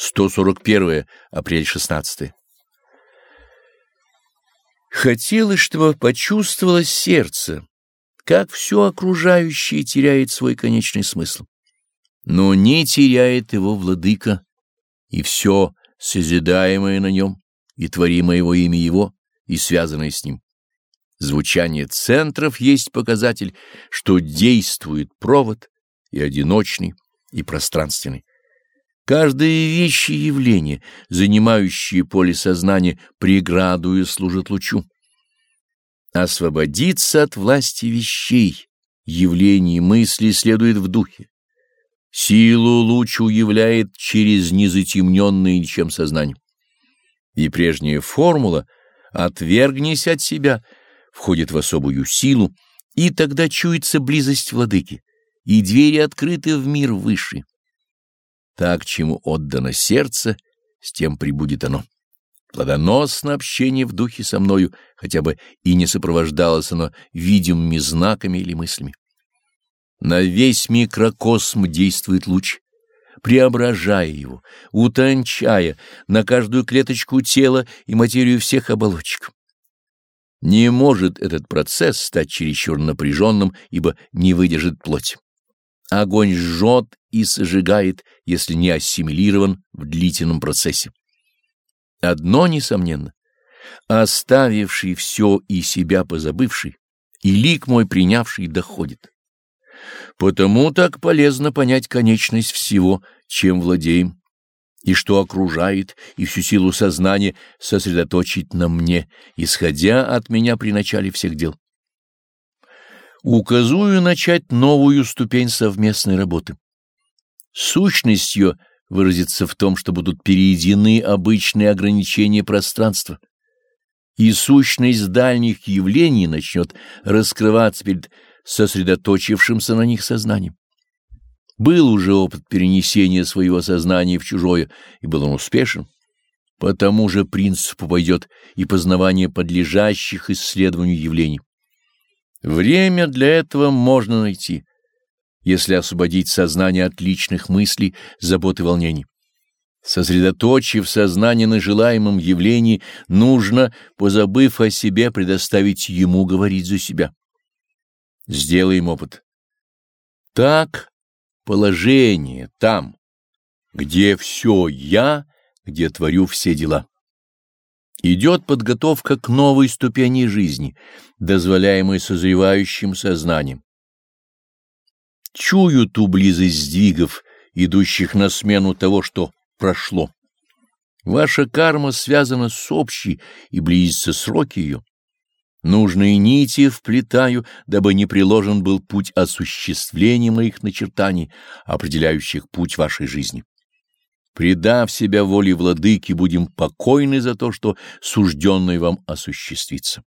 141 апрель 16 Хотелось, чтобы почувствовалось сердце, как все окружающее теряет свой конечный смысл. Но не теряет его владыка, и все созидаемое на нем, и творимое его имя его, и связанное с ним. Звучание центров есть показатель, что действует провод и одиночный, и пространственный. Каждое вещь и явление, занимающее поле сознания, преградую служит лучу. Освободиться от власти вещей, явлений мыслей следует в духе. Силу луч уявляет через незатемненное ничем сознание. И прежняя формула «отвергнись от себя» входит в особую силу, и тогда чуется близость владыки, и двери открыты в мир высший. Так, чему отдано сердце, с тем прибудет оно. Плодоносно общение в духе со мною, хотя бы и не сопровождалось оно видимыми знаками или мыслями. На весь микрокосм действует луч, преображая его, утончая на каждую клеточку тела и материю всех оболочек. Не может этот процесс стать чересчур напряженным, ибо не выдержит плоть. Огонь жжет и сожигает, если не ассимилирован в длительном процессе. Одно несомненно, оставивший все и себя позабывший, и лик мой принявший доходит. Потому так полезно понять конечность всего, чем владеем, и что окружает, и всю силу сознания сосредоточить на мне, исходя от меня при начале всех дел. Указую начать новую ступень совместной работы. Сущность ее — выразится в том, что будут переедены обычные ограничения пространства, и сущность дальних явлений начнет раскрываться перед сосредоточившимся на них сознанием. Был уже опыт перенесения своего сознания в чужое, и был он успешен. По тому же принципу пойдет и познавание подлежащих исследованию явлений. Время для этого можно найти, если освободить сознание от личных мыслей, забот и волнений. Сосредоточив сознание на желаемом явлении, нужно, позабыв о себе, предоставить ему говорить за себя. Сделаем опыт. Так положение там, где все я, где творю все дела. Идет подготовка к новой ступени жизни, дозволяемой созревающим сознанием. Чую ту близость сдвигов, идущих на смену того, что прошло. Ваша карма связана с общей и близится сроки ее. Нужные нити вплетаю, дабы не приложен был путь осуществления моих начертаний, определяющих путь вашей жизни. Предав себя воле владыки, будем покойны за то, что сужденное вам осуществится.